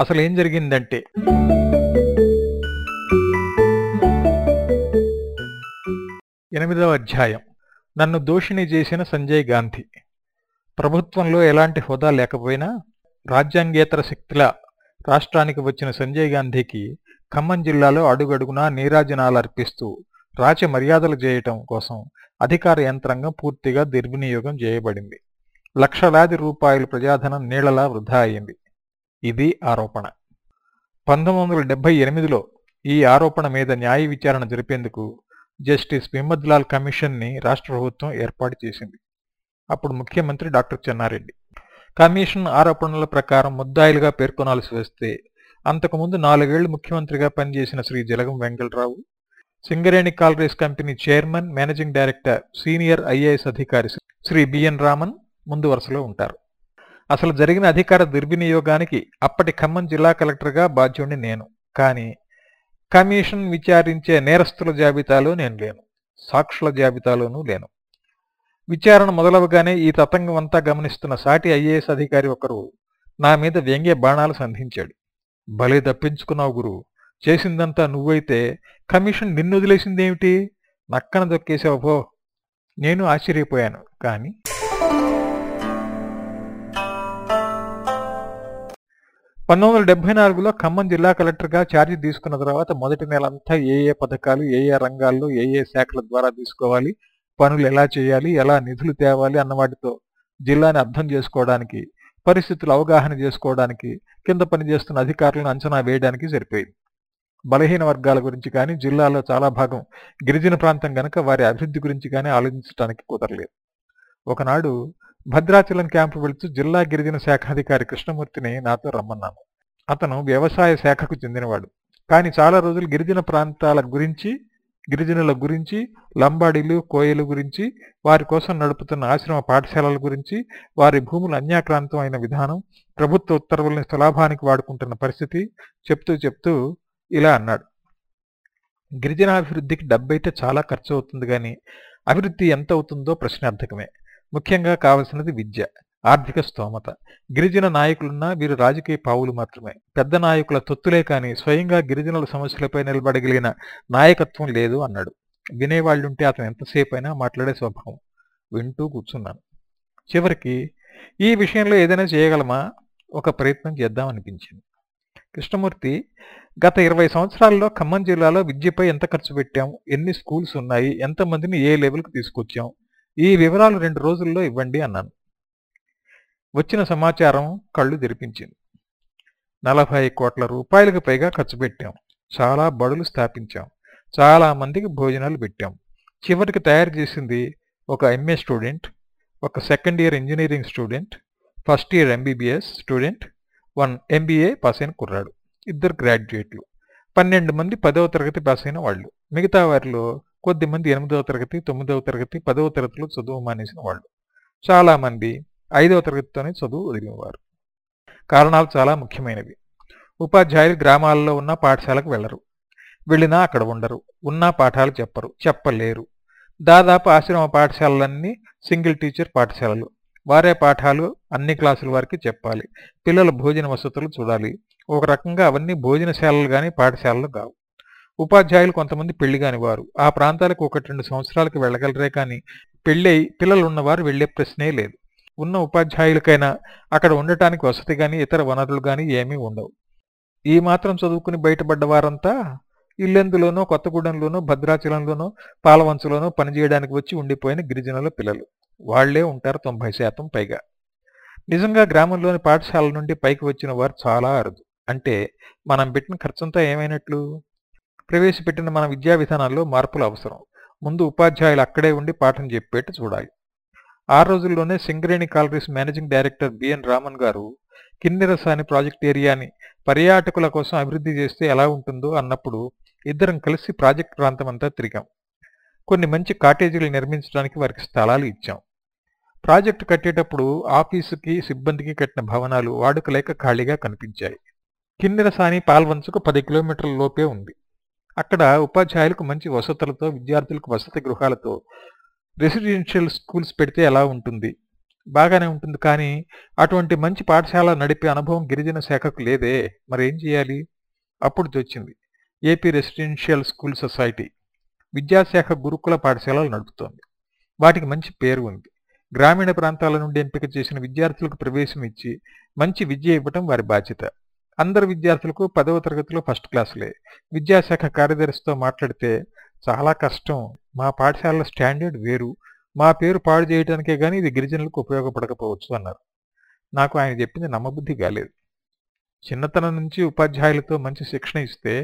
అసలు ఏం జరిగిందంటే ఎనిమిదవ అధ్యాయం. నన్ను దోషిణి చేసిన సంజయ్ గాంధీ. ప్రభుత్వంలో ఎలాంటి హోదా లేకపోయినా రాజ్యాంగేతర శక్తిలా రాష్ట్రానికి వచ్చిన సంజయ్ గాంధీకి ఖమ్మం జిల్లాలో అడుగడుగునా నీరాజనాలు అర్పిస్తూ రాచ మర్యాదలు చేయటం కోసం అధికార యంత్రాంగం పూర్తిగా దుర్వినియోగం చేయబడింది. లక్షలాది రూపాయల ప్రజాధనం నీళ్ళలా వృధా అయింది. ఇది ఆరోపణ. పంతొమ్మిది వందల డెబ్బై ఎనిమిదిలో ఈ ఆరోపణ మీద న్యాయ విచారణ జరిపేందుకు జస్టిస్ విమద్లాల్ కమిషన్ని రాష్ట్ర ప్రభుత్వం ఏర్పాటు చేసింది. అప్పుడు ముఖ్యమంత్రి డాక్టర్ చెన్నారెడ్డి. కమిషన్ ఆరోపణల ప్రకారం ముద్దాయిలుగా పేర్కొనాల్సి వస్తే అంతకుముందు నాలుగేళ్ళు ముఖ్యమంత్రిగా పనిచేసిన Shri Jalagam Venkatarao Singareni collieries company chairman managing director senior IAS అధికారి శ్రీ బిఎన్ రామన్ ముందు వరుసలో ఉంటారు. అసలు జరిగిన అధికార దుర్వినియోగానికి అప్పటి ఖమ్మం జిల్లా కలెక్టర్గా బాధ్యుణ్ణి నేను. కానీ కమిషన్ విచారించే నేరస్తుల జాబితాలో నేను లేను. సాక్షుల జాబితాలోనూ లేను. విచారణ మొదలవగానే ఈ తతంగం అంతా గమనిస్తున్న సాటి ఐఏఎస్ అధికారి ఒకరు నా మీద వ్యంగ్య బాణాలు సంధించాడు. భలే దప్పించుకున్నావు గురు. చేసిందంతా నువ్వైతే కమిషన్ నిన్ను వదిలేసిందేమిటి నక్కన దొక్కేసావు నేను ఆశ్చర్యపోయాను. కానీ పంతొమ్మిది వందల డెబ్బై నాలుగులో ఖమ్మం జిల్లా కలెక్టర్గా ఛార్జీ తీసుకున్న తర్వాత మొదటి నెలంతా ఏ ఏ పథకాలు ఏ ఏ రంగాల్లో ఏ ఏ శాఖల ద్వారా తీసుకోవాలి పనులు ఎలా చేయాలి ఎలా నిధులు తేవాలి అన్న వాటితో జిల్లాని అర్థం చేసుకోవడానికి పరిస్థితులు అవగాహన చేసుకోవడానికి కింద పనిచేస్తున్న అధికారులను అంచనా వేయడానికి సరిపోయింది. బలహీన వర్గాల గురించి కానీ జిల్లాలో చాలా భాగం గిరిజన ప్రాంతం గనక వారి అభివృద్ధి గురించి కానీ ఆలోచించడానికి కుదరలేదు. ఒకనాడు భద్రాచలం క్యాంపు వెళుతూ జిల్లా గిరిజన శాఖాధికారి కృష్ణమూర్తిని నాతో రమ్మన్నాను. అతను వ్యవసాయ శాఖకు చెందినవాడు. కానీ చాలా రోజులు గిరిజన ప్రాంతాల గురించి గిరిజనుల గురించి లంబాడీలు కోయలు గురించి వారి కోసం నడుపుతున్న ఆశ్రమ పాఠశాలల గురించి వారి భూములు అన్యాక్రాంతం అయిన విధానం ప్రభుత్వ ఉత్తర్వుల్ని సులాభానికి వాడుకుంటున్న పరిస్థితి చెప్తూ చెప్తూ ఇలా అన్నాడు. గిరిజనాభివృద్ధికి డబ్బైతే చాలా ఖర్చు అవుతుంది కానీ అభివృద్ధి ఎంత అవుతుందో ప్రశ్నార్థకమే. ముఖ్యంగా కావలసినది విద్య ఆర్థిక స్తోమత. గిరిజన నాయకులున్నా వీరు రాజకీయ పావులు మాత్రమే. పెద్ద నాయకుల తొత్తులే కానీ స్వయంగా గిరిజనుల సమస్యలపై నిలబడగలిగిన నాయకత్వం లేదు అన్నాడు. వినేవాళ్ళుంటే అతను ఎంతసేపు అయినా మాట్లాడే స్వభావం. వింటూ కూర్చున్నాను. చివరికి ఈ విషయంలో ఏదైనా చేయగలమా? ఒక ప్రయత్నం చేద్దామనిపించింది. కృష్ణమూర్తి గత ఇరవై సంవత్సరాల్లో ఖమ్మం జిల్లాలో విద్యపై ఎంత ఖర్చు పెట్టాం? ఎన్ని స్కూల్స్ ఉన్నాయి? ఎంతమందిని ఏ లెవెల్కి తీసుకొచ్చాం? ఈ వివరాలు రెండు రోజుల్లో ఇవ్వండి అన్నాను. వచ్చిన సమాచారం కళ్ళు తెరిపించింది. నలభై కోట్ల రూపాయలకు పైగా ఖర్చు పెట్టాం. చాలా బడులు స్థాపించాం. చాలా మందికి భోజనాలు పెట్టాం. చివరికి తయారు చేసింది ఒక ఎంఏ స్టూడెంట్ ఒక second year engineering student first year MBBS student one MBA pass అయిన కుర్రాడు. ఇద్దరు గ్రాడ్యుయేట్లు పన్నెండు మంది పదవ తరగతి పాస్ అయిన వాళ్ళు. మిగతా వారిలో కొద్దిమంది ఎనిమిదవ తరగతి తొమ్మిదవ తరగతి పదవ తరగతిలో చదువు మానేసిన వాళ్ళు. చాలామంది ఐదవ తరగతితోనే చదువు వదిలినవారు కారణాలు చాలా ముఖ్యమైనవి. ఉపాధ్యాయులు గ్రామాల్లో ఉన్న పాఠశాలకు వెళ్ళరు వెళ్ళినా అక్కడ ఉండరు. ఉన్నా పాఠాలు చెప్పరు. చెప్పలేరు. దాదాపు ఆశ్రమ పాఠశాలలన్నీ సింగిల్ టీచర్ పాఠశాలలు. వారే పాఠాలు అన్ని క్లాసుల వారికి చెప్పాలి. పిల్లల భోజన వసతులు చూడాలి. ఒక రకంగా అవన్నీ భోజనశాలలు కానీ పాఠశాలలు కావు. ఉపాధ్యాయులు కొంతమంది పెళ్ళి కాని వారు ఆ ప్రాంతాలకు ఒకటి రెండు సంవత్సరాలకు వెళ్ళగలరే కానీ పెళ్ళై పిల్లలున్నవారు వెళ్ళే ప్రశ్నే లేదు. ఉన్న ఉపాధ్యాయులకైనా అక్కడ ఉండటానికి వసతి గాని ఇతర వనరులు గాని ఏమీ ఉండవు. ఈ మాత్రం చదువుకుని బయటపడ్డ వారంతా ఇల్లెందులోనో కొత్తగూడెంలోనో భద్రాచలంలోనో పాలవంచలోనో పనిచేయడానికి వచ్చి ఉండిపోయిన గిరిజనుల పిల్లలు. వాళ్ళే ఉంటారు తొంభై శాతం పైగా. నిజంగా గ్రామంలోని పాఠశాల నుండి పైకి వచ్చిన వారు చాలా అరుదు. అంటే మనం పెట్టిన ఖర్చంతా ఏమైనట్లు? ప్రవేశపెట్టిన మన విద్యా విధానాల్లో మార్పులు అవసరం. ముందు ఉపాధ్యాయులు అక్కడే ఉండి పాఠం చెప్పేట్టు చూడాలి. ఆ రోజుల్లోనే Singareni collieries managing director BN Raman గారు కిన్నెరసాని ప్రాజెక్ట్ ఏరియాని పర్యాటకుల కోసం అభివృద్ధి చేస్తే ఎలా ఉంటుందో అన్నప్పుడు ఇద్దరం కలిసి ప్రాజెక్ట్ ప్రాంతం అంతా తిరిగాం. కొన్ని మంచి కాటేజీలు నిర్మించడానికి వారికి స్థలాలు ఇచ్చాం. ప్రాజెక్టు కట్టేటప్పుడు ఆఫీసుకి సిబ్బందికి కట్టిన భవనాలు వాడుక లేక ఖాళీగా కనిపించాయి. కిన్నెరసాని పాల్వంచుకు పది కిలోమీటర్ల లోపే ఉంది. అక్కడ ఉపాధ్యాయులకు మంచి వసతులతో విద్యార్థులకు వసతి గృహాలతో రెసిడెన్షియల్ స్కూల్స్ పెడితే ఎలా ఉంటుంది? బాగానే ఉంటుంది కానీ అటువంటి మంచి పాఠశాల నడిపే అనుభవం గిరిజన శాఖకు లేదే. మరేం చేయాలి? అప్పుడు తెచ్చింది ఏపీ రెసిడెన్షియల్ స్కూల్ సొసైటీ విద్యాశాఖ గురుకుల పాఠశాలలు నడుపుతోంది. వాటికి మంచి పేరు ఉంది. గ్రామీణ ప్రాంతాల నుండి ఎంపిక చేసిన విద్యార్థులకు ప్రవేశం ఇచ్చి మంచి విద్య ఇవ్వటం వారి బాధ్యత. అందరు విద్యార్థులకు పదవ తరగతిలో ఫస్ట్ క్లాసులే విద్యాశాఖ కార్యదర్శితో మాట్లాడితే చాలా కష్టం. మా పాఠశాలలో స్టాండర్డ్ వేరు. మా పేరు పాడు చేయడానికే కానీ ఇది గిరిజనులకు ఉపయోగపడకపోవచ్చు అన్నారు. నాకు ఆయన చెప్పింది నమ్మబుద్ధి కాలేదు. చిన్నతనం నుంచి ఉపాధ్యాయులతో మంచి శిక్షణ ఇస్తే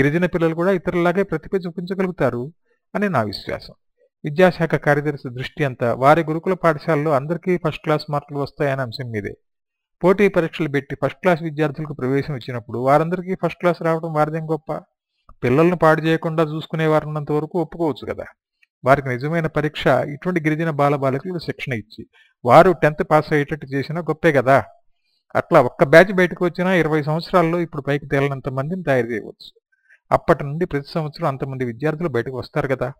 గిరిజన పిల్లలు కూడా ఇతరులాగే ప్రతిభ చూపించగలుగుతారు అని నా విశ్వాసం. విద్యాశాఖ కార్యదర్శి దృష్టి అంతా వారి గురుకుల పాఠశాలలో అందరికీ ఫస్ట్ క్లాస్ మార్కులు వస్తాయనే అంశం మీదే. పోటీ పరీక్షలు పెట్టి ఫస్ట్ క్లాస్ విద్యార్థులకు ప్రవేశం ఇచ్చినప్పుడు వారందరికీ ఫస్ట్ క్లాస్ రావడం వారిదేం గొప్ప? పిల్లల్ని పాడు చేయకుండా చూసుకునే వారున్నంత వరకు ఒప్పుకోవచ్చు కదా. వారికి నిజమైన పరీక్ష ఇటువంటి గిరిజన బాలబాలికలకు శిక్షణ ఇచ్చి వారు టెన్త్ పాస్ అయ్యేటట్టు చేసినా గొప్పే కదా. అట్లా ఒక్క బ్యాచ్ బయటకు వచ్చినా ఇరవై సంవత్సరాల్లో ఇప్పుడు పైకి తేలినంత మందిని తయారు చేయవచ్చు. అప్పటి నుండి ప్రతి సంవత్సరం అంతమంది విద్యార్థులు బయటకు వస్తారు కదా.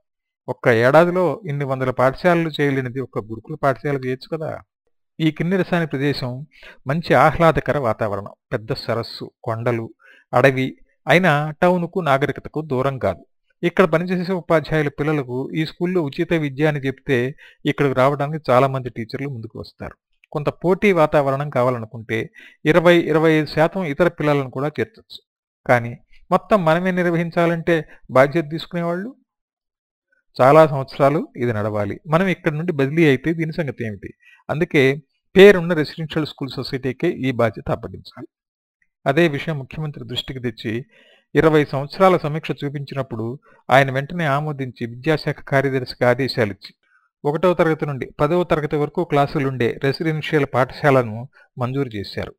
ఒక్క ఏడాదిలో ఇన్ని వందల పాఠశాలలు చేయలేనిది ఒక గురుకుల పాఠశాల చేయొచ్చు కదా. ఈ కిన్నెరసాని ప్రదేశం మంచి ఆహ్లాదకర వాతావరణం. పెద్ద సరస్సు కొండలు అడవి. అయినా టౌన్కు నాగరికతకు దూరం కాదు. ఇక్కడ పనిచేసే ఉపాధ్యాయుల పిల్లలకు ఈ స్కూల్లో ఉచిత విద్య అని చెప్తే ఇక్కడికి రావడానికి చాలామంది టీచర్లు ముందుకు వస్తారు. కొంత పోటీ వాతావరణం కావాలనుకుంటే ఇరవై ఇరవై ఐదు శాతం ఇతర పిల్లలను కూడా చేర్చచ్చు. కానీ మొత్తం మనమే నిర్వహించాలంటే బాధ్యత తీసుకునేవాళ్ళు? చాలా సంవత్సరాలు ఇది నడవాలి. మనం ఇక్కడ నుండి బదిలీ అయితే దీని సంగతి ఏమిటి? అందుకే పేరున్న రెసిడెన్షియల్ స్కూల్ సొసైటీకే ఈ బాధ్యత అప్పగించాలి. అదే విషయం ముఖ్యమంత్రి దృష్టికి తెచ్చి ఇరవై సంవత్సరాల సమీక్ష చూపించినప్పుడు ఆయన వెంటనే ఆమోదించి విద్యాశాఖ కార్యదర్శికి ఆదేశాలిచ్చి ఒకటవ తరగతి నుండి పదవ తరగతి వరకు క్లాసులుండే రెసిడెన్షియల్ పాఠశాలను మంజూరు చేశారు.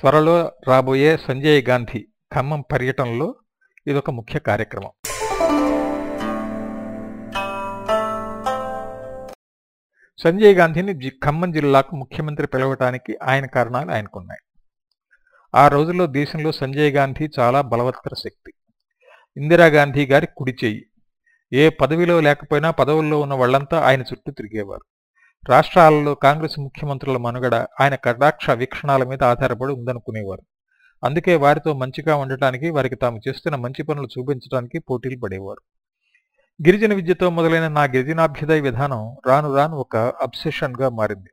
త్వరలో రాబోయే సంజయ్ గాంధీ ఖమ్మం పర్యటనలో ఇదొక ముఖ్య కార్యక్రమం. సంజయ్ గాంధీని జి- ఖమ్మం జిల్లాకు ముఖ్యమంత్రి పిలవటానికి ఆయన కారణాలు ఆయనకున్నాయి. ఆ రోజుల్లో దేశంలో సంజయ్ గాంధీ చాలా బలవత్తర శక్తి. ఇందిరాగాంధీ గారి కుడి చెయ్యి. ఏ పదవిలో లేకపోయినా పదవుల్లో ఉన్న వాళ్ళంతా ఆయన చుట్టూ తిరిగేవారు. రాష్ట్రాలలో కాంగ్రెస్ ముఖ్యమంత్రుల మనుగడ ఆయన కటాక్ష వీక్షణాల మీద ఆధారపడి ఉందనుకునేవారు. అందుకే వారితో మంచిగా ఉండటానికి వారికి తాము చేస్తున్న మంచి పనులు చూపించడానికి పోటీలు పడేవారు. గిరిజన విద్యతో మొదలైన నా గిరిజనాభ్యుదయ విధానం రాను రాను ఒక అబ్సెషన్గా మారింది.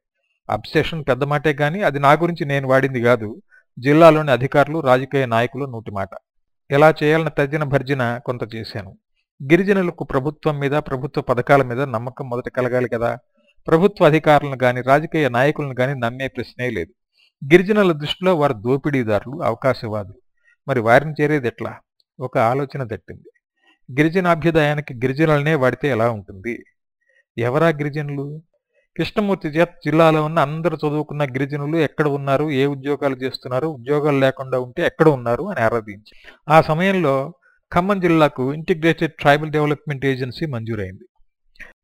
అబ్సెషన్ పెద్ద మాటే కానీ అది నా గురించి నేను వాడింది కాదు. జిల్లాలోని అధికారులు రాజకీయ నాయకులు నూటిమాట ఎలా చేయాలని తర్జన భర్జన కొంత చేశాను. గిరిజనులకు ప్రభుత్వం మీద ప్రభుత్వ పథకాల మీద నమ్మకం మొదట కలగాలి కదా. ప్రభుత్వ అధికారులను కానీ రాజకీయ నాయకులను కానీ నమ్మే ప్రశ్నే లేదు. గిరిజనుల దృష్టిలో వారు దోపిడీదారులు అవకాశవాదులు. మరి వారిని చేరేది ఎట్లా? ఒక ఆలోచన తట్టింది గిరిజనాభ్యుదయానికి గిరిజనులనే వాడితే ఎలా ఉంటుంది? ఎవరా గిరిజనులు? కృష్ణమూర్తి చేత జిల్లాలో ఉన్న అందరూ చదువుకున్న గిరిజనులు ఎక్కడ ఉన్నారు? ఏ ఉద్యోగాలు చేస్తున్నారు? ఉద్యోగాలు లేకుండా ఉంటే ఎక్కడ ఉన్నారు? అని ఆరాధించి. ఆ సమయంలో ఖమ్మం జిల్లాకు ఇంటిగ్రేటెడ్ ట్రైబల్ డెవలప్మెంట్ ఏజెన్సీ మంజూరైంది.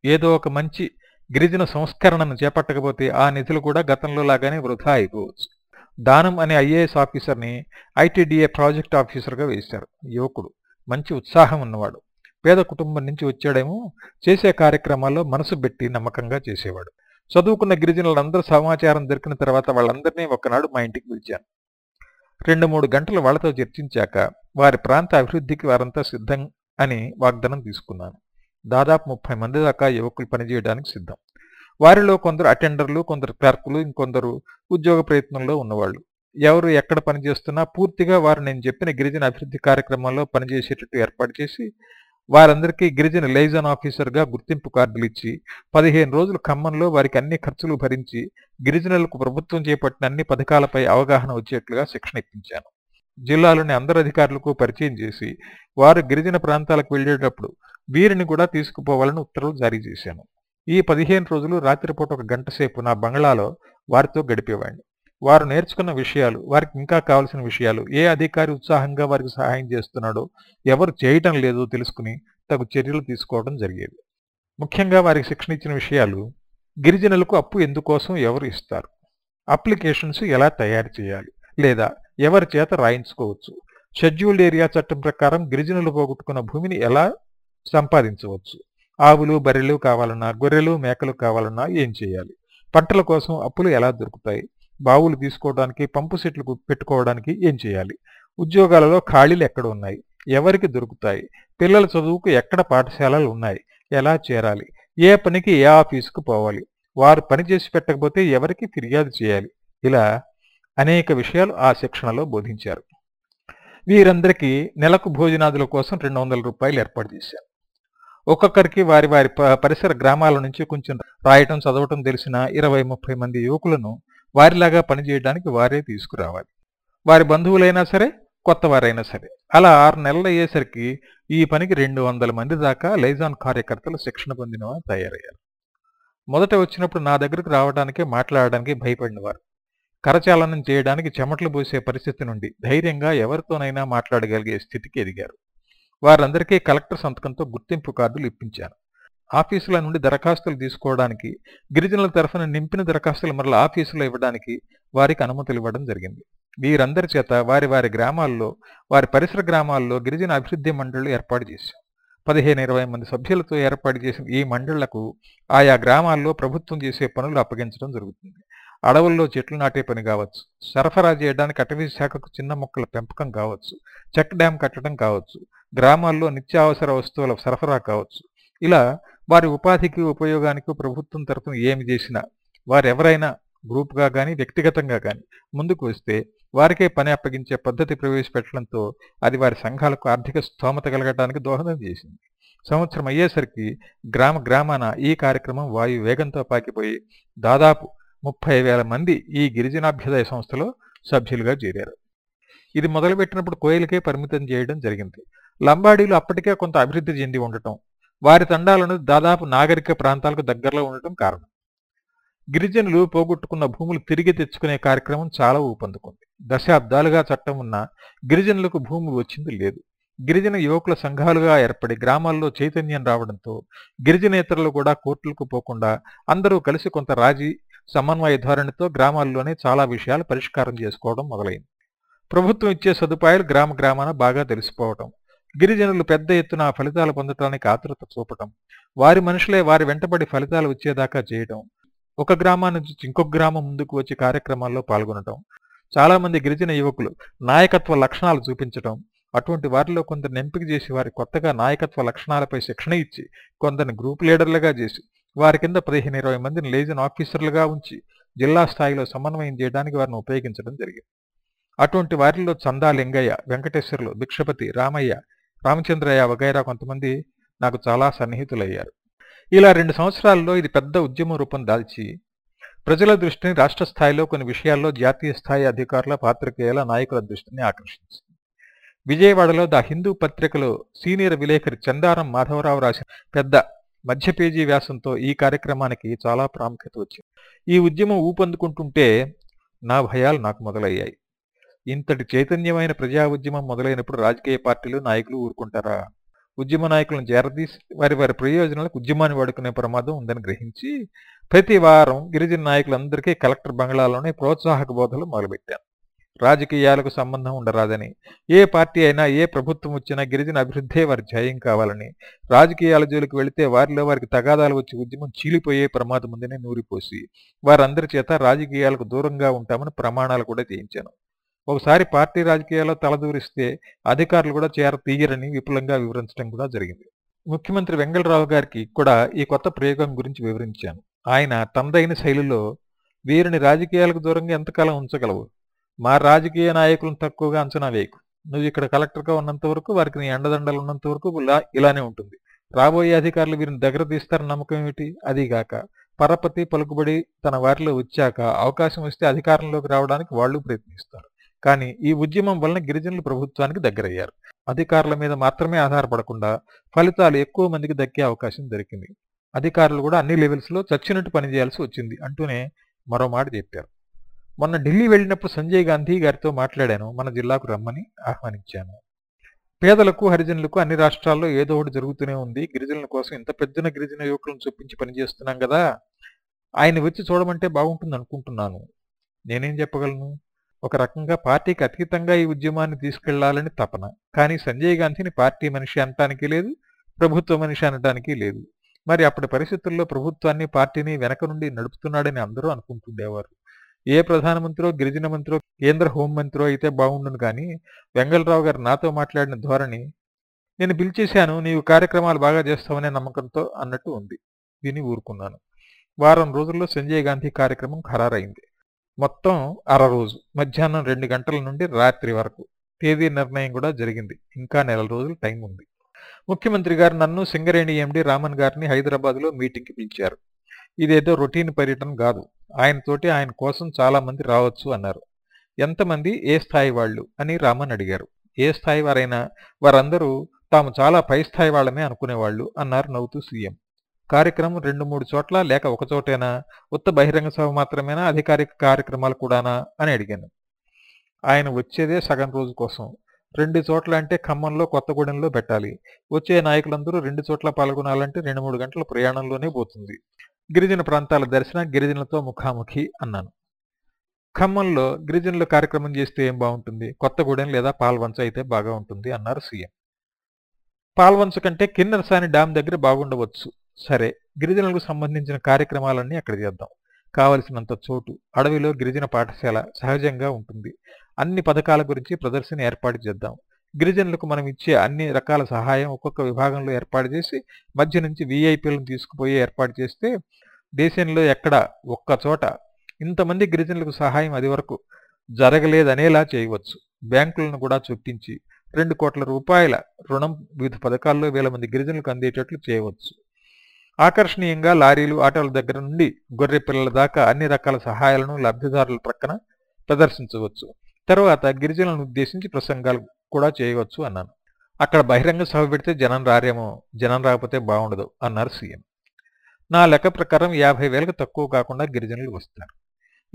ఏదో ఒక మంచి గిరిజన సంస్కరణను చేపట్టకపోతే ఆ నిధులు కూడా గతంలో లాగానే వృధా అయిపోవచ్చు. దానం అనే ఐఏఎస్ ఆఫీసర్ని ఐటీడీఏ ప్రాజెక్ట్ ఆఫీసర్గా వేశారు యువకుడు. మంచి ఉత్సాహం ఉన్నవాడు. పేద కుటుంబం నుంచి వచ్చాడేమో చేసే కార్యక్రమాల్లో మనసు పెట్టి నమ్మకంగా చేసేవాడు. చదువుకున్న గిరిజనులందరూ సమాచారం దొరికిన తర్వాత వాళ్ళందరినీ ఒకనాడు మా ఇంటికి పిలిచాను. రెండు మూడు గంటలు వాళ్ళతో చర్చించాక వారి ప్రాంత అభివృద్ధికి వారంతా సిద్ధం అని వాగ్దానం తీసుకున్నాను. దాదాపు ముప్పై మంది దాకా యువకులు పనిచేయడానికి సిద్ధం. వారిలో కొందరు అటెండర్లు కొందరు క్లర్కులు ఇంకొందరు ఉద్యోగ ప్రయత్నంలో ఉన్నవాళ్ళు. ఎవరు ఎక్కడ పనిచేస్తున్నా పూర్తిగా వారు నేను చెప్పిన గిరిజన అభివృద్ధి కార్యక్రమాల్లో పనిచేసేటట్టు ఏర్పాటు చేసి వారందరికీ గిరిజన లైజన్ ఆఫీసర్గా గుర్తింపు కార్డులు ఇచ్చి పదిహేను రోజులు ఖమ్మంలో వారికి అన్ని ఖర్చులు భరించి గిరిజనులకు ప్రభుత్వం చేపట్టిన అన్ని పథకాలపై అవగాహన వచ్చేట్లుగా శిక్షణ ఇప్పించాను. జిల్లాలోని అందరు అధికారులకు పరిచయం చేసి వారు గిరిజన ప్రాంతాలకు వెళ్ళేటప్పుడు వీరిని కూడా తీసుకుపోవాలని ఉత్తర్వులు జారీ చేశాను. ఈ పదిహేను రోజులు రాత్రిపూట ఒక గంట సేపు నా బంగ్లాలో వారితో గడిపేవాడిని. వారు నేర్చుకున్న విషయాలు వారికి ఇంకా కావలసిన విషయాలు ఏ అధికారి ఉత్సాహంగా వారికి సహాయం చేస్తున్నాడో ఎవరు చేయటం లేదో తెలుసుకుని తగు చర్యలు తీసుకోవడం జరిగేది. ముఖ్యంగా వారికి శిక్షణ ఇచ్చిన విషయాలు గిరిజనులకు అప్పు ఎందుకోసం ఎవరు ఇస్తారు? అప్లికేషన్స్ ఎలా తయారు చేయాలి? లేదా ఎవరి చేత రాయించుకోవచ్చు? షెడ్యూల్డ్ ఏరియా చట్టం ప్రకారం గిరిజనులు పోగొట్టుకున్న భూమిని ఎలా సంపాదించవచ్చు? ఆవులు బర్రెలు కావాలన్నా గొర్రెలు మేకలు కావాలన్నా ఏం చేయాలి? పంటల కోసం అప్పులు ఎలా దొరుకుతాయి? బావులు తీసుకోవడానికి పంపు సెట్లు పెట్టుకోవడానికి ఏం చేయాలి? ఉద్యోగాలలో ఖాళీలు ఎక్కడ ఉన్నాయి ఎవరికి దొరుకుతాయి? పిల్లల చదువుకు ఎక్కడ పాఠశాలలు ఉన్నాయి? ఎలా చేరాలి? ఏ పనికి ఏ ఆఫీసుకు పోవాలి? వారు పని చేసి పెట్టకపోతే ఎవరికి ఫిర్యాదు చేయాలి? ఇలా అనేక విషయాలు ఆ శిక్షణలో బోధించారు. వీరందరికీ నెలకు భోజనాదుల కోసం రెండు వందల రూపాయలు ఏర్పాటు చేశారు. ఒక్కొక్కరికి వారి వారి ప- పరిసర గ్రామాల నుంచి కొంచెం రాయటం చదవటం తెలిసిన ఇరవై ముప్పై మంది యువకులను వారిలాగా పనిచేయడానికి వారే తీసుకురావాలి. వారి బంధువులైనా సరే కొత్త వారైనా సరే. అలా ఆరు నెలలు అయ్యేసరికి ఈ పనికి రెండు వందల మంది దాకా లైజాన్ కార్యకర్తలు శిక్షణ పొందిన వారు తయారయ్యారు. మొదట వచ్చినప్పుడు నా దగ్గరకు రావడానికి మాట్లాడడానికి భయపడినవారు. కరచాలనం చేయడానికి చెమటలు పోసే పరిస్థితి నుండి ధైర్యంగా ఎవరితోనైనా మాట్లాడగలిగే స్థితికి ఎదిగారు. వారందరికీ కలెక్టర్ సంతకంతో గుర్తింపు కార్డులు ఇప్పించాను. ఆఫీసుల నుండి దరఖాస్తులు తీసుకోవడానికి గిరిజనుల తరఫున నింపిన దరఖాస్తులు మరల ఆఫీసులో ఇవ్వడానికి వారికి అనుమతులు ఇవ్వడం జరిగింది. వీరందరి చేత వారి వారి గ్రామాల్లో వారి పరిసర గ్రామాల్లో గిరిజన అభివృద్ధి మండళ్ళు ఏర్పాటు చేశాం. పదిహేను ఇరవై మంది సభ్యులతో ఏర్పాటు చేసిన ఈ మండళ్ళకు ఆయా గ్రామాల్లో ప్రభుత్వం చేసే పనులు అప్పగించడం జరుగుతుంది. అడవుల్లో చెట్లు నాటే పని కావచ్చు సరఫరా చేయడానికి అటవీ శాఖకు చిన్న మొక్కల పెంపకం కావచ్చు చెక్ డ్యాం కట్టడం కావచ్చు గ్రామాల్లో నిత్యావసర వస్తువుల సరఫరా కావచ్చు. ఇలా వారి ఉపాధికి ఉపయోగానికి ప్రభుత్వం తరఫున ఏమి చేసినా వారెవరైనా గ్రూప్గా కానీ వ్యక్తిగతంగా కానీ ముందుకు వస్తే వారికే పని అప్పగించే పద్ధతి ప్రవేశపెట్టడంతో అది వారి సంఘాలకు ఆర్థిక స్తోమత కలగడానికి దోహదం చేసింది. సంవత్సరం అయ్యేసరికి గ్రామ గ్రామాన ఈ కార్యక్రమం వాయు వేగంతో పాకిపోయి దాదాపు ముప్పై వేల మంది ఈ గిరిజనాభ్యుదయ సంస్థలో సభ్యులుగా చేరారు. ఇది మొదలుపెట్టినప్పుడు కోయిలకే పరిమితం చేయడం జరిగింది. లంబాడీలు అప్పటికే కొంత అభివృద్ధి చెంది ఉండటం వారి తండాలను దాదాపు నాగరిక ప్రాంతాలకు దగ్గరలో ఉండటం కారణం. గిరిజనులు పోగొట్టుకున్న భూములు తిరిగి తెచ్చుకునే కార్యక్రమం చాలా ఊపందుకుంది. దశాబ్దాలుగా చట్టం ఉన్న గిరిజనులకు భూమి వచ్చింది లేదు. గిరిజన యువకుల సంఘాలుగా ఏర్పడి గ్రామాల్లో చైతన్యం రావడంతో గిరిజనేతరులు కూడా కోర్టులకు పోకుండా అందరూ కలిసి కొంత రాజీ సమన్వయ ధోరణితో గ్రామాల్లోనే చాలా విషయాలు పరిష్కారం చేసుకోవడం మొదలైంది. ప్రభుత్వం ఇచ్చే సదుపాయాలు గ్రామ గ్రామాన బాగా తెలిసిపోవటం గిరిజనులు పెద్ద ఎత్తున ఆ ఫలితాలు పొందటానికి ఆతృత చూపటం వారి మనుషులే వారి వెంటబడి ఫలితాలు వచ్చేదాకా చేయటం ఒక గ్రామం నుంచి ఇంకొక గ్రామం ముందుకు వచ్చి కార్యక్రమాల్లో పాల్గొనటం చాలా మంది గిరిజన యువకులు నాయకత్వ లక్షణాలు చూపించటం అటువంటి వారిలో కొందరిని ఎంపిక చేసి వారి కొత్తగా నాయకత్వ లక్షణాలపై శిక్షణ ఇచ్చి కొందరిని గ్రూప్ లీడర్లుగా చేసి వారి కింద పదిహేను ఇరవై మందిని లేజన్ ఆఫీసర్లుగా ఉంచి జిల్లా స్థాయిలో సమన్వయం చేయడానికి వారిని ఉపయోగించడం జరిగింది. అటువంటి వారిలో చందా లింగయ్య వెంకటేశ్వర్లు భిక్షపతి రామయ్య రామచంద్రయ్య వగైరా కొంతమంది నాకు చాలా సన్నిహితులయ్యారు. ఇలా రెండు సంవత్సరాల్లో ఇది పెద్ద ఉద్యమ రూపం దాల్చి ప్రజల దృష్టిని రాష్ట్ర స్థాయిలో కొన్ని విషయాల్లో జాతీయ స్థాయి అధికారుల పాత్రికేయుల నాయకుల దృష్టిని ఆకర్షించింది. విజయవాడలో ద హిందూ పత్రికలో సీనియర్ విలేకరి చందారం మాధవరావు రాసిన పెద్ద మధ్య పేజీ వ్యాసంతో ఈ కార్యక్రమానికి చాలా ప్రాముఖ్యత వచ్చింది. ఈ ఉద్యమం ఊపందుకుంటుంటే నా భయాలు నాకు మొదలయ్యాయి. ఇంతటి చైతన్యమైన ప్రజా ఉద్యమం మొదలైనప్పుడు రాజకీయ పార్టీలు నాయకులు ఊరుకుంటారా? ఉద్యమ నాయకులను చేరదీసి వారి వారి ప్రయోజనాలకు ఉద్యమాన్ని వాడుకునే ప్రమాదం ఉందని గ్రహించి ప్రతి వారం గిరిజన నాయకులందరికీ కలెక్టర్ బంగ్లాలోనే ప్రోత్సాహక బోధలు మొదలుపెట్టాను రాజకీయాలకు సంబంధం ఉండరాదని ఏ పార్టీ అయినా ఏ ప్రభుత్వం వచ్చినా గిరిజన అభివృద్ధే వారి ధ్యేయం కావాలని రాజకీయాల జోలికి వెళితే వారిలో వారికి తగాదాలు వచ్చి ఉద్యమం చీలిపోయే ప్రమాదం ఉందని నూరిపోసి వారందరి చేత రాజకీయాలకు దూరంగా ఉంటామని ప్రమాణాలు కూడా చేయించాను. ఒకసారి పార్టీ రాజకీయాల్లో తలదూరిస్తే అధికారులు కూడా చేర తీయరని విపులంగా వివరించడం కూడా జరిగింది. ముఖ్యమంత్రి వెంగళరావు గారికి కూడా ఈ కొత్త ప్రయోగం గురించి వివరించాను. ఆయన తనదైన శైలిలో వీరిని రాజకీయాలకు దూరంగా ఎంతకాలం ఉంచగలవు? మా రాజకీయ నాయకులను తక్కువగా అంచనా వేయకు. నువ్వు ఇక్కడ కలెక్టర్గా ఉన్నంత వరకు వారికి నీ అండదండలు ఉన్నంత వరకు ఇలా ఇలానే ఉంటుంది. రాబోయే అధికారులు వీరిని దగ్గర తీస్తారని నమ్మకం ఏమిటి? అదిగాక పరపతి పలుకుబడి తన వారిలో వచ్చాక అవకాశం ఇస్తే అధికారంలోకి రావడానికి వాళ్ళు ప్రయత్నిస్తారు. కానీ ఈ ఉద్యమం వలన గిరిజనులు ప్రభుత్వానికి దగ్గరయ్యారు. అధికారుల మీద మాత్రమే ఆధారపడకుండా ఫలితాలు ఎక్కువ మందికి దక్కే అవకాశం దొరికింది. అధికారులు కూడా అన్ని లెవెల్స్లో చచ్చినట్టు పనిచేయాల్సి వచ్చింది అంటూనే మరో మాట చెప్పారు. మొన్న ఢిల్లీ వెళ్ళినప్పుడు సంజయ్ గాంధీ గారితో మాట్లాడాను. మన జిల్లాకు రమ్మని ఆహ్వానించాను. పేదలకు హరిజనులకు అన్ని రాష్ట్రాల్లో ఏదో ఒకటి జరుగుతూనే ఉంది. గిరిజనుల కోసం ఇంత పెద్దన గిరిజన యువకులను చూపించి పనిచేస్తున్నాం కదా! ఆయన వచ్చి చూడమంటే బాగుంటుంది అనుకుంటున్నాను నేనేం చెప్పగలను? ఒక రకంగా పార్టీకి అతీతంగా ఈ ఉద్యమాన్ని తీసుకెళ్ళాలని తపన. కానీ సంజయ్ గాంధీని పార్టీ మనిషి అనటానికి లేదు ప్రభుత్వ మనిషి అనటానికి లేదు. మరి అప్పటి పరిస్థితుల్లో ప్రభుత్వాన్ని పార్టీని వెనక నుండి నడుపుతున్నాడని అందరూ అనుకుంటుండేవారు. ఏ ప్రధానమంత్రో గిరిజన మంత్రో కేంద్ర హోంమంత్రో అయితే బాగుండును కానీ వెంగళరావు గారు నాతో మాట్లాడిన ధోరణి నేను పిలిచేశాను నీవు కార్యక్రమాలు బాగా చేస్తావనే నమ్మకంతో అన్నట్టు ఉంది. విని ఊరుకున్నాను. వారం రోజుల్లో సంజయ్ గాంధీ కార్యక్రమం ఖరారైంది. మొత్తం అర రోజు. మధ్యాహ్నం రెండు గంటల నుండి రాత్రి వరకు తేదీ నిర్ణయం కూడా జరిగింది. ఇంకా నెల రోజులు టైం ఉంది. ముఖ్యమంత్రి గారు నన్ను సింగరేణి ఎండి రామన్ గారిని హైదరాబాద్లో మీటింగ్కి పిలిచారు. ఇదేదో రొటీన్ పర్యటన కాదు. ఆయనతోటి ఆయన కోసం చాలామంది రావచ్చు అన్నారు. ఎంతమంది ఏ స్థాయి వాళ్ళు? అని రామన్ అడిగారు. ఏ స్థాయి వారైనా? వారందరూ తాము చాలా పై స్థాయి వాళ్ళమే అనుకునేవాళ్ళు అన్నారు నవ్వుతూ సీఎం. కార్యక్రమం రెండు మూడు చోట్ల లేక ఒక చోటేనా? ఉత్త బహిరంగ సభ మాత్రమేనా? అధికారిక కార్యక్రమాలు కూడానా? అని అడిగాను. ఆయన వచ్చేదే సగం రోజు కోసం. రెండు చోట్ల అంటే ఖమ్మంలో కొత్తగూడెంలో పెట్టాలి. వచ్చే నాయకులందరూ రెండు చోట్ల పాల్గొనాలంటే రెండు మూడు గంటల ప్రయాణంలోనే పోతుంది. గిరిజన ప్రాంతాల దర్శన గిరిజనులతో ముఖాముఖి అన్నాను. ఖమ్మంలో గిరిజనుల కార్యక్రమం చేస్తే ఏం బాగుంటుంది? కొత్తగూడెం లేదా పాల్వంచ అయితే బాగా ఉంటుంది అన్నారు సీఎం. పాల్వంచ కంటే కిన్నెరసాని డ్యాం దగ్గర బాగుండవచ్చు. సరే గిరిజనులకు సంబంధించిన కార్యక్రమాలన్నీ అక్కడ చేద్దాం. కావలసినంత చోటు అడవిలో గిరిజన పాఠశాల సహజంగా ఉంటుంది. అన్ని పథకాల గురించి ప్రదర్శన ఏర్పాటు చేద్దాం. గిరిజనులకు మనం ఇచ్చే అన్ని రకాల సహాయం ఒక్కొక్క విభాగంలో ఏర్పాటు చేసి మధ్య నుంచి వీఐపీలను తీసుకుపోయి ఏర్పాటు చేస్తే దేశంలో ఎక్కడ ఒక్క చోట ఇంతమంది గిరిజనులకు సహాయం అది వరకు జరగలేదనేలా చేయవచ్చు. బ్యాంకులను కూడా చూపించి రెండు కోట్ల రూపాయల రుణం వివిధ పథకాల్లో వేల మంది గిరిజనులకు అందేటట్లు చేయవచ్చు. ఆకర్షణీయంగా లారీలు ఆటోల దగ్గర నుండి గొర్రె పిల్లల దాకా అన్ని రకాల సహాయాలను లబ్ధిదారుల ప్రక్కన ప్రదర్శించవచ్చు. తర్వాత గిరిజనులను ఉద్దేశించి ప్రసంగాలు కూడా చేయవచ్చు అన్నాను. అక్కడ బహిరంగ సభ పెడితే జనం రారేమో జనం రాకపోతే బాగుండదు అన్నారు సీఎం. నా లెక్క ప్రకారం యాభై వేలకు తక్కువ కాకుండా గిరిజనులు వస్తారు.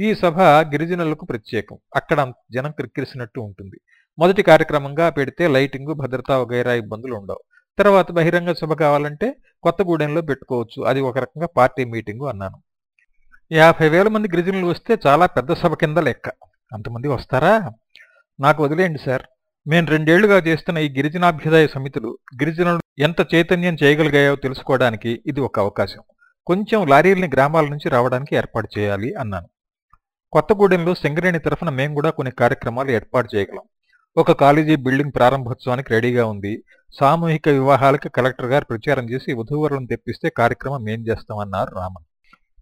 ఈ సభ గిరిజనులకు ప్రత్యేకం. అక్కడ జనం క్రిక్కిరిసినట్టు ఉంటుంది. మొదటి కార్యక్రమంగా పెడితే లైటింగు భద్రతా వగైరా ఇబ్బందులు ఉండవు. తర్వాత బహిరంగ సభ కావాలంటే కొత్తగూడెంలో పెట్టుకోవచ్చు. అది ఒక రకంగా పార్టీ మీటింగు అన్నాను. యాభై వేల మంది గిరిజనులు వస్తే చాలా పెద్ద సభ కింద లెక్క. అంతమంది వస్తారా? నాకు వదిలేయండి సార్. మేము రెండేళ్ళుగా చేస్తున్న ఈ గిరిజనాభ్యుదయ సమితులు గిరిజనులు ఎంత చైతన్యం చేయగలిగాయో తెలుసుకోవడానికి ఇది ఒక అవకాశం. కొంచెం లారీల్ని గ్రామాల నుంచి రావడానికి ఏర్పాటు చేయాలి అన్నాను. కొత్తగూడెంలో సింగరేణి తరఫున మేము కూడా కొన్ని కార్యక్రమాలు ఏర్పాటు చేయగలం. ఒక కాలేజీ బిల్డింగ్ ప్రారంభోత్సవానికి రెడీగా ఉంది. సామూహిక వివాహాలకు కలెక్టర్ గారు ప్రచారం చేసి వధూవరులను తెప్పిస్తే కార్యక్రమం మేం చేస్తామన్నారు రామన్.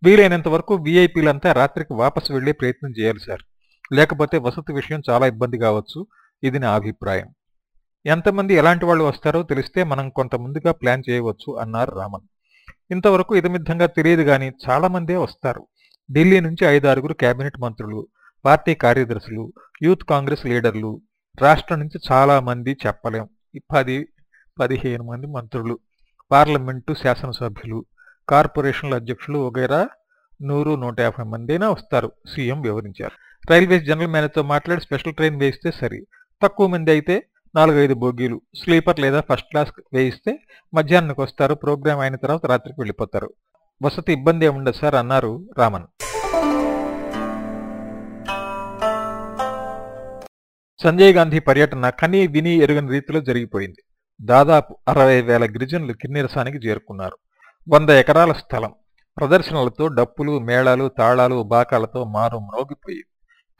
వీలైనంత వరకు వీఐపీలంతా రాత్రికి వాపసు వెళ్ళే ప్రయత్నం చేయాలి సార్. లేకపోతే వసతి విషయం చాలా ఇబ్బంది కావచ్చు. ఇది నా అభిప్రాయం. ఎంతమంది ఎలాంటి వాళ్ళు వస్తారో తెలిస్తే మనం కొంత ముందుగా ప్లాన్ చేయవచ్చు అన్నారు రామన్. ఇంతవరకు ఇదమిద్ధంగా తెలియదు కానీ చాలా మందే వస్తారు. ఢిల్లీ నుంచి ఐదారుగురు కేబినెట్ మంత్రులు పార్టీ కార్యదర్శులు యూత్ కాంగ్రెస్ లీడర్లు రాష్ట్రం నుంచి చాలామంది చెప్పలేం. పది పదిహేను మంది మంత్రులు పార్లమెంటు శాసనసభ్యులు కార్పొరేషన్ల అధ్యక్షులు వగైరా నూరు నూట యాభై మందైనా వస్తారు సీఎం వివరించారు. రైల్వేస్ జనరల్ మేనేజర్తో మాట్లాడి స్పెషల్ ట్రైన్ వేయిస్తే సరి. తక్కువ మంది అయితే నాలుగైదు బోగీలు స్లీపర్ లేదా ఫస్ట్ క్లాస్ వేయిస్తే మధ్యాహ్నానికి వస్తారు ప్రోగ్రాం అయిన తర్వాత రాత్రికి వెళ్ళిపోతారు. వసతి ఇబ్బంది ఏముండదు సార్ అన్నారు రామన్. సంజయ్ గాంధీ పర్యటన కనీ విని ఎరుగని రీతిలో జరిగిపోయింది. దాదాపు అరవై వేల గిరిజనులు కిన్నెరసానికి చేరుకున్నారు. వంద ఎకరాల స్థలం. ప్రదర్శనలతో డప్పులు మేళాలు తాళాలు బాకాలతో మారు మ్రోగిపోయింది.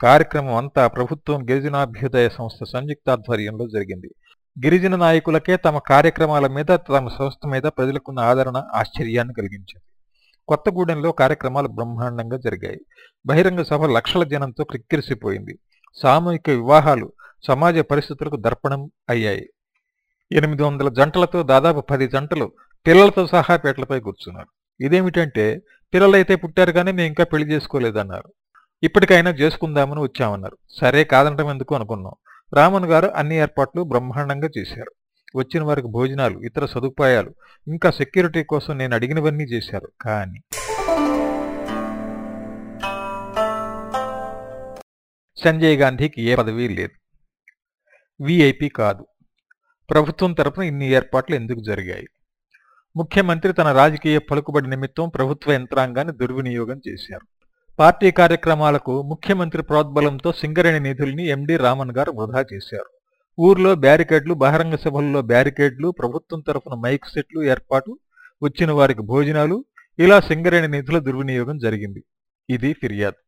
కార్యక్రమం అంతా ప్రభుత్వం గిరిజనాభ్యుదయ సంస్థ సంయుక్తాధ్వర్యంలో జరిగింది. గిరిజన నాయకులకే తమ కార్యక్రమాల మీద తమ సంస్థ మీద ప్రజలకున్న ఆదరణ ఆశ్చర్యాన్ని కలిగించింది. కొత్తగూడెంలో కార్యక్రమాలు బ్రహ్మాండంగా జరిగాయి. బహిరంగ సభ లక్షల జనంతో క్రిక్కిరిసిపోయింది. సామూహిక వివాహాలు సమాజ పరిస్థితులకు దర్పణం అయ్యాయి. ఎనిమిది వందల జంటలతో దాదాపు పది జంటలు పిల్లలతో సహా పేటలపై కూర్చున్నారు. ఇదేమిటంటే పిల్లలైతే పుట్టారు కానీ మేము ఇంకా పెళ్ళి చేసుకోలేదన్నారు. ఇప్పటికైనా చేసుకుందామని వచ్చామన్నారు. సరే కాదనటం ఎందుకు అనుకున్నాం. రామన్ గారు అన్ని ఏర్పాట్లు బ్రహ్మాండంగా చేశారు. వచ్చిన వారికి భోజనాలు ఇతర సదుపాయాలు ఇంకా సెక్యూరిటీ కోసం నేను అడిగినవన్నీ చేశారు. కానీ సంజయ్ గాంధీకి ఏ పదవి లేదు. విఐపి కాదు. ప్రభుత్వం తరపున ఇన్ని ఏర్పాట్లు ఎందుకు జరిగాయి? ముఖ్యమంత్రి తన రాజకీయ పలుకుబడి నిమిత్తం ప్రభుత్వ యంత్రాంగాన్ని దుర్వినియోగం చేశారు. పార్టీ కార్యక్రమాలకు ముఖ్యమంత్రి ప్రోద్బలంతో సింగరేణి నిధుల్ని ఎండి రామన్ గారు వృధా చేశారు. ఊర్లో బ్యారికేడ్లు బహిరంగ సభల్లో బ్యారికేడ్లు ప్రభుత్వం తరఫున మైక్ సెట్లు ఏర్పాటు వచ్చిన వారికి భోజనాలు ఇలా సింగరేణి నిధుల దుర్వినియోగం జరిగింది. ఇది ఫిర్యాదు.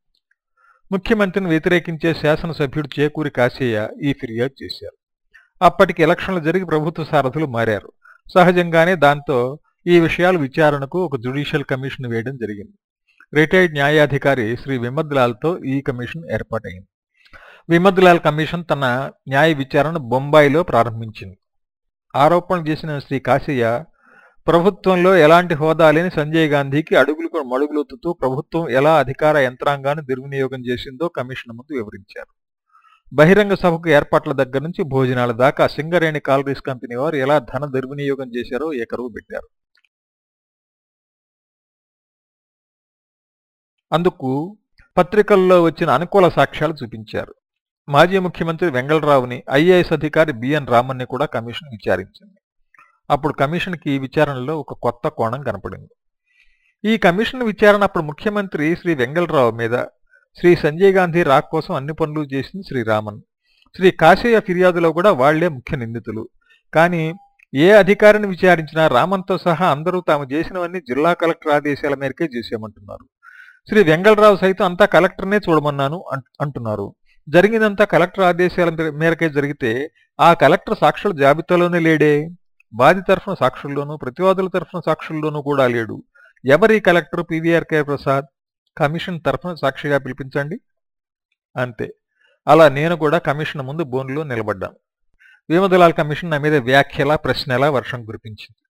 ముఖ్యమంత్రిని వ్యతిరేకించే శాసనసభ్యుడు చేకూరి కాశయ్య ఈ ఫిర్యాదు చేశారు. అప్పటికి ఎలక్షన్లు జరిగి ప్రభుత్వ సారథులు మారారు. సహజంగానే దాంతో ఈ విషయాలు విచారణకు ఒక జ్యుడిషియల్ కమిషన్ వేయడం జరిగింది. రిటైర్డ్ న్యాయాధికారి శ్రీ విమద్లాల్తో ఈ కమిషన్ ఏర్పాటైంది విమద్లాల్ కమిషన్ తన న్యాయ విచారణ బొంబాయిలో ప్రారంభించింది. ఆరోపణలు చేసిన శ్రీ కాశయ్య ప్రభుత్వంలో ఎలాంటి హోదా లేని సంజయ్ గాంధీకి అడుగులు మడుగులొత్తుతూ ప్రభుత్వం ఎలా అధికార యంత్రాంగాన్ని దుర్వినియోగం చేసిందో కమిషన్ ముందు వివరించారు. బహిరంగ సభకు ఏర్పాట్ల దగ్గర నుంచి భోజనాల దాకా సింగరేణి కాలరీస్ కంపెనీ వారు ఎలా ధన దుర్వినియోగం చేశారో ఏకరువు పెట్టారు. అందుకు పత్రికల్లో వచ్చిన అనుకూల సాక్ష్యాలు చూపించారు. మాజీ ముఖ్యమంత్రి వెంగళరావుని ఐఏఎస్ అధికారి బిఎన్ రామన్ని కూడా కమిషన్ విచారించింది. అప్పుడు కమిషన్కి విచారణలో ఒక కొత్త కోణం కనపడింది. ఈ కమిషన్ విచారణ అప్పుడు ముఖ్యమంత్రి శ్రీ వెంగళరావు మీద శ్రీ సంజయ్ గాంధీ రాక్ కోసం అన్ని పనులు చేసింది శ్రీరామన్ శ్రీ కాశయ్య ఫిర్యాదులో కూడా వాళ్ళే ముఖ్య నిందితులు. కానీ ఏ అధికారిని విచారించినా రామన్తో సహా అందరూ తాము చేసినవన్నీ జిల్లా కలెక్టర్ ఆదేశాల మేరకే చేసేయమంటున్నారు. శ్రీ వెంగళరావు సైతం అంతా కలెక్టర్నే చూడమన్నాను అంటున్నారు. జరిగిందంతా కలెక్టర్ ఆదేశాల మేరకే జరిగితే ఆ కలెక్టర్ సాక్షుల జాబితాలోనే లేడే? బాధి తరఫున సాక్షుల్లోనూ ప్రతివాదుల తరఫున సాక్షుల్లోనూ కూడా లేడు. ఎవరి కలెక్టర్ పివిఆర్కే ప్రసాద్? కమిషన్ తరఫున సాక్షిగా పిలిపించండి. అంతే. అలా నేను కూడా కమిషన్ ముందు బోన్లో నిలబడ్డాను వేమదలాల్ కమిషన్ నా మీద వ్యాఖ్యల ప్రశ్నల వర్షం కురిపించింది.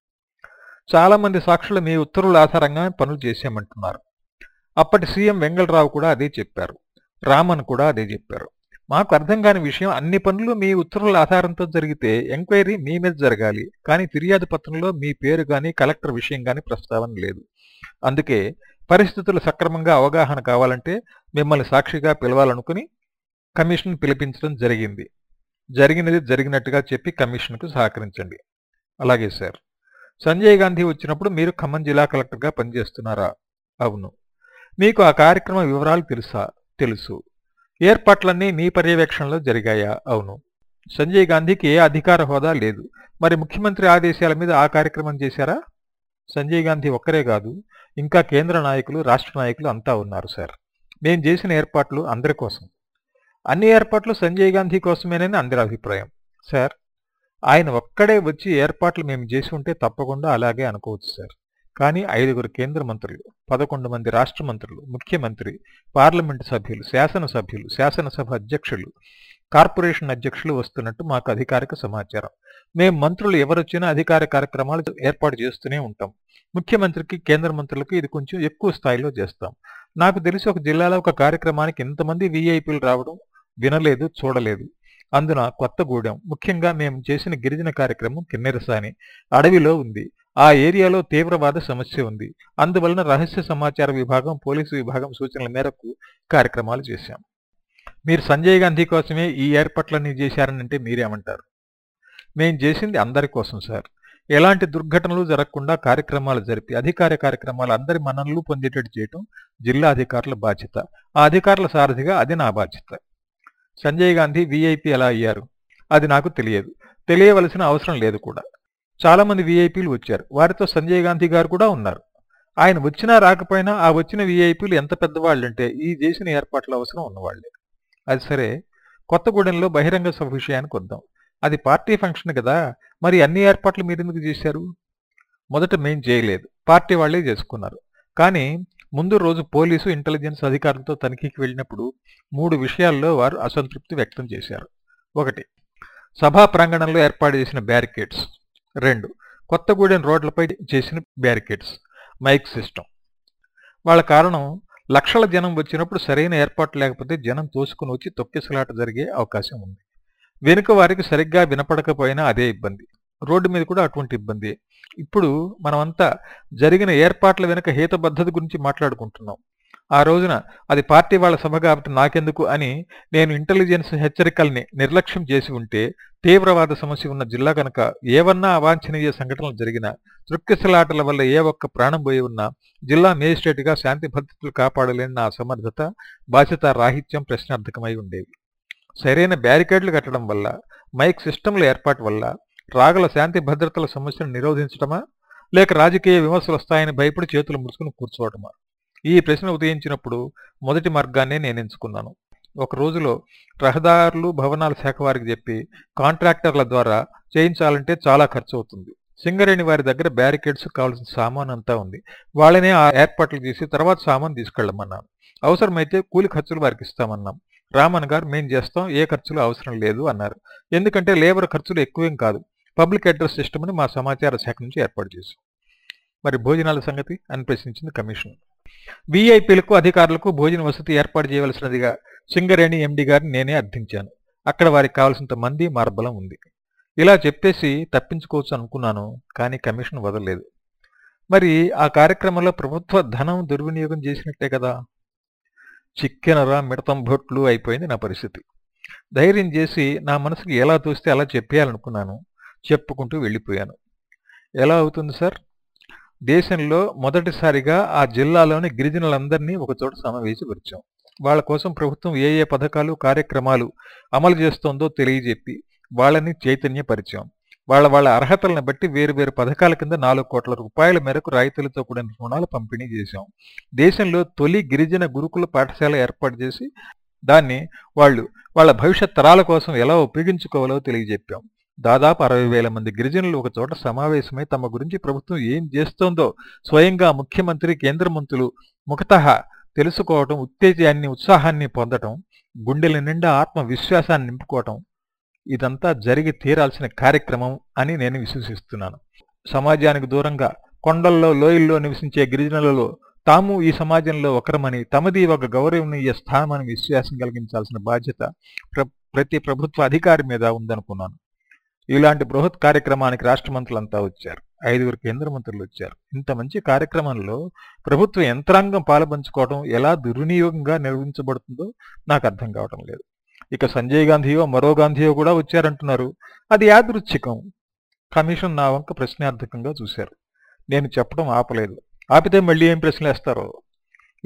చాలామంది సాక్షులు మీ ఉత్తర్వుల ఆధారంగా పనులు చేశామంటున్నారు అప్పటి సీఎం వెంగళరావు కూడా అదే చెప్పారు. రామన్ కూడా అదే చెప్పారు. మాకు అర్థం కాని విషయం అన్ని పనులు మీ ఉత్తర్వుల ఆధారంతో జరిగితే ఎంక్వైరీ మీ మీద జరగాలి. కానీ ఫిర్యాదు పత్రంలో మీ పేరు కానీ కలెక్టర్ విషయం కానీ ప్రస్తావన లేదు. అందుకే పరిస్థితులు సక్రమంగా అవగాహన కావాలంటే మిమ్మల్ని సాక్షిగా పిలవాలనుకుని కమిషన్ పిలిపించడం జరిగింది. జరిగినది జరిగినట్టుగా చెప్పి కమిషన్కు సహకరించండి. అలాగే సార్. సంజయ్ గాంధీ వచ్చినప్పుడు మీరు ఖమ్మం జిల్లా కలెక్టర్గా పనిచేస్తున్నారా? అవును. మీకు ఆ కార్యక్రమ వివరాలు తెలుసా? తెలుసు. ఏర్పాట్లన్నీ నీ పర్యవేక్షణలో జరిగాయా? అవును. సంజయ్ గాంధీకి ఏ అధికార హోదా లేదు. మరి ముఖ్యమంత్రి ఆదేశాల మీద ఆ కార్యక్రమం చేశారా? సంజయ్ గాంధీ ఒక్కరే కాదు. ఇంకా కేంద్ర నాయకులు రాష్ట్ర నాయకులు అంతా ఉన్నారు సార్. మేము చేసిన ఏర్పాట్లు అందరి కోసం. అన్ని ఏర్పాట్లు సంజయ్ గాంధీ కోసమేనని అందరి అభిప్రాయం సార్. ఆయన ఒక్కడే వచ్చి ఏర్పాట్లు మేము చేసి ఉంటే తప్పకుండా అలాగే అనుకోవచ్చు సార్. కానీ ఐదుగురు కేంద్ర మంత్రులు పదకొండు మంది రాష్ట్ర మంత్రులు ముఖ్యమంత్రి పార్లమెంటు సభ్యులు శాసనసభ్యులు శాసనసభ అధ్యక్షులు కార్పొరేషన్ అధ్యక్షులు వస్తున్నట్టు మాకు అధికారిక సమాచారం. మేము మంత్రులు ఎవరొచ్చినా అధికార కార్యక్రమాలు ఏర్పాటు చేస్తూనే ఉంటాం. ముఖ్యమంత్రికి కేంద్ర మంత్రులకు ఇది కొంచెం ఎక్కువ స్థాయిలో చేస్తాం. నాకు తెలిసి ఒక జిల్లాలో ఒక కార్యక్రమానికి ఇంతమంది వీఐపీలు రావడం వినలేదు చూడలేదు. అందున కొత్తగూడెం ముఖ్యంగా మేము చేసిన గిరిజన కార్యక్రమం కిన్నెరసాని అడవిలో ఉంది. ఆ ఏరియాలో తీవ్రవాద సమస్య ఉంది. అందువలన రహస్య సమాచార విభాగం పోలీసు విభాగం సూచనల మేరకు కార్యక్రమాలు చేశాం. మీరు సంజయ్ గాంధీ కోసమే ఈ ఏర్పాట్లన్నీ చేశారనంటే మీరేమంటారు? మేం చేసింది అందరి కోసం సార్. ఎలాంటి దుర్ఘటనలు జరగకుండా కార్యక్రమాలు జరిపి అధికార కార్యక్రమాలు అందరి మననలు పొందేటట్టు చేయటం జిల్లా అధికారుల బాధ్యత. ఆ అధికారుల సారథిగా అది నా బాధ్యత. సంజయ్ గాంధీ వీఐపీ ఎలా అయ్యారు? అది నాకు తెలియదు. తెలియవలసిన అవసరం లేదు కూడా. చాలామంది వీఐపీలు వచ్చారు. వారితో సంజయ్ గాంధీ గారు కూడా ఉన్నారు. ఆయన వచ్చినా రాకపోయినా ఆ వచ్చిన వీఐపీలు ఎంత పెద్దవాళ్ళంటే ఈ చేసిన ఏర్పాట్ల అవసరం ఉన్నవాళ్ళే అది సరే కొత్తగూడెంలో బహిరంగ సభ విషయానికి వద్దాం. అది పార్టీ ఫంక్షన్ కదా మరి అన్ని ఏర్పాట్లు మీరెందుకు చేశారు? మొదట మేం చేయలేదు. పార్టీ వాళ్ళే చేసుకున్నారు. కానీ ముందు రోజు పోలీసు ఇంటెలిజెన్స్ అధికారులతో తనిఖీకి వెళ్ళినప్పుడు మూడు విషయాల్లో వారు అసంతృప్తి వ్యక్తం చేశారు. ఒకటి సభా ప్రాంగణంలో ఏర్పాటు చేసిన బ్యారికేడ్స్. రెండు. కొత్తగూడెం రోడ్లపై చేసిన బ్యారికేడ్స్. మైక్ సిస్టమ్ వాళ్ళ కారణం లక్షల జనం వచ్చినప్పుడు సరైన ఏర్పాటు లేకపోతే జనం తోసుకుని వచ్చి తొక్కిసలాట జరిగే అవకాశం ఉంది. వెనుక వారికి సరిగ్గా వినపడకపోయినా అదే ఇబ్బంది. రోడ్డు మీద కూడా అటువంటి ఇబ్బంది. ఇప్పుడు మనమంతా జరిగిన ఏర్పాట్ల వెనుక హేతబద్ధత గురించి మాట్లాడుకుంటున్నాం. ఆ రోజున అది పార్టీ వాళ్ళ సభ కాబట్టి నాకెందుకు అని నేను ఇంటెలిజెన్స్ హెచ్చరికల్ని నిర్లక్ష్యం చేసి ఉంటే తీవ్రవాద సమస్య ఉన్న జిల్లా కనుక ఏవన్నా అవాంఛనీయ సంఘటనలు జరిగినా తృక్కిసలాటల వల్ల ఏ ఒక్క ప్రాణం పోయి ఉన్నా జిల్లా మేజిస్ట్రేట్గా శాంతి భద్రతలు కాపాడలేని నా అసమర్థత బాధ్యత రాహిత్యం ప్రశ్నార్థకమై ఉండేవి. సరైన బ్యారికేడ్లు కట్టడం వల్ల మైక్ సిస్టంల ఏర్పాటు వల్ల రాగల శాంతి భద్రతల సమస్యను నిరోధించడమా లేక రాజకీయ విమర్శలు వస్తాయని భయపడి చేతులు ముడుచుకుని కూర్చోవటమా? ఈ ప్రశ్న ఉదయించినప్పుడు మొదటి మార్గాన్నే నేను ఎంచుకున్నాను. ఒక రోజులో రహదారులు భవనాల శాఖ వారికి చెప్పి కాంట్రాక్టర్ల ద్వారా చేయించాలంటే చాలా ఖర్చు అవుతుంది సింగరేణి వారి దగ్గర బ్యారికేడ్స్ కావాల్సిన సామాన్ అంతా ఉంది. వాళ్ళనే ఆ ఏర్పాట్లు చేసి తర్వాత సామాన్ తీసుకెళ్ళమన్నాను. అవసరమైతే కూలి ఖర్చులు వారికి ఇస్తామన్నాం. రామన్ గారు మేం చేస్తాం ఏ ఖర్చులు అవసరం లేదు అన్నారు. ఎందుకంటే లేబర్ ఖర్చులు ఎక్కువేం కాదు. పబ్లిక్ అడ్రస్ సిస్టమ్ని మా సమాచార శాఖ నుంచి ఏర్పాటు చేశాం. మరి భోజనాల సంగతి అని ప్రశ్నించింది కమిషన్ వీఐపీలకు అధికారులకు భోజన వసతి ఏర్పాటు చేయవలసినదిగా సింగరేణి ఎండి గారిని నేనే అర్థించాను. అక్కడ వారికి కావలసినంత మంది మార్బలం ఉంది. ఇలా చెప్పేసి తప్పించుకోవచ్చు అనుకున్నాను కానీ కమిషన్ వదలలేదు. మరి ఆ కార్యక్రమంలో ప్రభుత్వ ధనం దుర్వినియోగం చేసినట్టే కదా? చిక్కెనరా మిడతం బొట్లు అయిపోయింది నా పరిస్థితి. ధైర్యం చేసి నా మనసుకి ఎలా తోస్తే అలా చెప్పేయాలనుకున్నాను. చెప్పుకుంటూ వెళ్ళిపోయాను. ఎలా అవుతుంది సార్? దేశంలో మొదటిసారిగా ఆ జిల్లాలోని గిరిజనులందరినీ ఒకచోట సమావేశపరిచాం. వాళ్ళ కోసం ప్రభుత్వం ఏ ఏ పథకాలు కార్యక్రమాలు అమలు చేస్తోందో తెలియజెప్పి వాళ్ళని చైతన్యపరిచాం. వాళ్ళ వాళ్ళ అర్హతలను బట్టి వేరు వేరు పథకాల కింద నాలుగు కోట్ల రూపాయల మేరకు రాయితీలతో కూడిన రుణాలు పంపిణీ చేశాం. దేశంలో తొలి గిరిజన గురుకుల పాఠశాల ఏర్పాటు చేసి దాన్ని వాళ్ళు వాళ్ళ భవిష్యత్ తరాల కోసం ఎలా ఉపయోగించుకోవాలో తెలియజెప్పాం. దాదాపు అరవై వేల మంది గిరిజనులు ఒక చోట సమావేశమై తమ గురించి ప్రభుత్వం ఏం చేస్తోందో స్వయంగా ముఖ్యమంత్రి కేంద్ర మంత్రులు ముఖత తెలుసుకోవటం ఉత్తేజాన్ని ఉత్సాహాన్ని పొందటం గుండెల నిండా ఆత్మవిశ్వాసాన్ని నింపుకోవటం ఇదంతా జరిగి తీరాల్సిన కార్యక్రమం అని నేను విశ్వసిస్తున్నాను. సమాజానికి దూరంగా కొండల్లో లోయల్లో నివసించే గిరిజనులలో తాము ఈ సమాజంలో ఒకరమని తమది ఒక గౌరవనీయ స్థానమని విశ్వాసం కలిగించాల్సిన బాధ్యత ప్ర- ప్రతి ప్రభుత్వ అధికారి మీద ఉందనుకున్నాను. ఇలాంటి బృహత్ కార్యక్రమానికి రాష్ట్ర మంత్రులంతా వచ్చారు. ఐదుగురు కేంద్ర మంత్రులు వచ్చారు. ఇంత మంచి కార్యక్రమంలో ప్రభుత్వ యంత్రాంగం పాలపంచుకోవడం ఎలా దుర్వినియోగంగా నిర్వహించబడుతుందో నాకు అర్థం కావటం లేదు. ఇక సంజయ్ గాంధీయో మరో గాంధీయో కూడా వచ్చారంటున్నారు. అది యాదృచ్ఛికం. కమిషన్ నా వంక ప్రశ్నార్థకంగా చూశారు. నేను చెప్పడం ఆపలేదు. ఆపితే మళ్ళీ ఏం ప్రశ్నలు వేస్తారో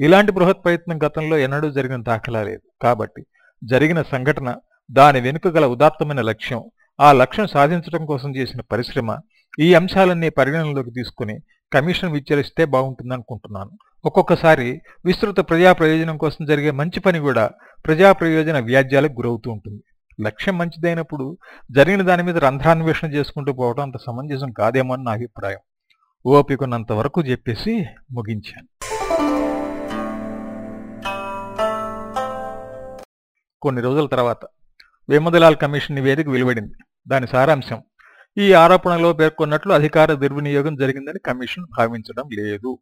ఇలాంటి బృహత్ ప్రయత్నం గతంలో ఎన్నడూ జరిగిన దాఖలా లేదు. కాబట్టి జరిగిన సంఘటన దాని వెనుక గల ఉదాత్తమైన లక్ష్యం ఆ లక్ష్యం సాధించడం కోసం చేసిన పరిశ్రమ ఈ అంశాలన్నీ పరిగణనలోకి తీసుకుని కమిషన్ విచ్చరిస్తే బాగుంటుందనుకుంటున్నాను. ఒక్కొక్కసారి విస్తృత ప్రజా ప్రయోజనం కోసం జరిగే మంచి పని కూడా ప్రజా ప్రయోజన వ్యాజ్యాలకు గురవుతూ ఉంటుంది. లక్ష్యం మంచిదైనప్పుడు జరిగిన దాని మీద రంధ్రాన్వేషణ చేసుకుంటూ పోవడం అంత సమంజసం కాదేమో అని నా అభిప్రాయం. ఓపికన్నంత వరకు చెప్పేసి ముగించాను. కొన్ని రోజుల తర్వాత విమదలాల్ కమిషన్ నివేదిక వెలువడింది. దాని సారాంశం ఈ ఆరోపణలో పేర్కొన్నట్లు అధికార దుర్వినియోగం జరిగిందని కమిషన్ భావించడం లేదు.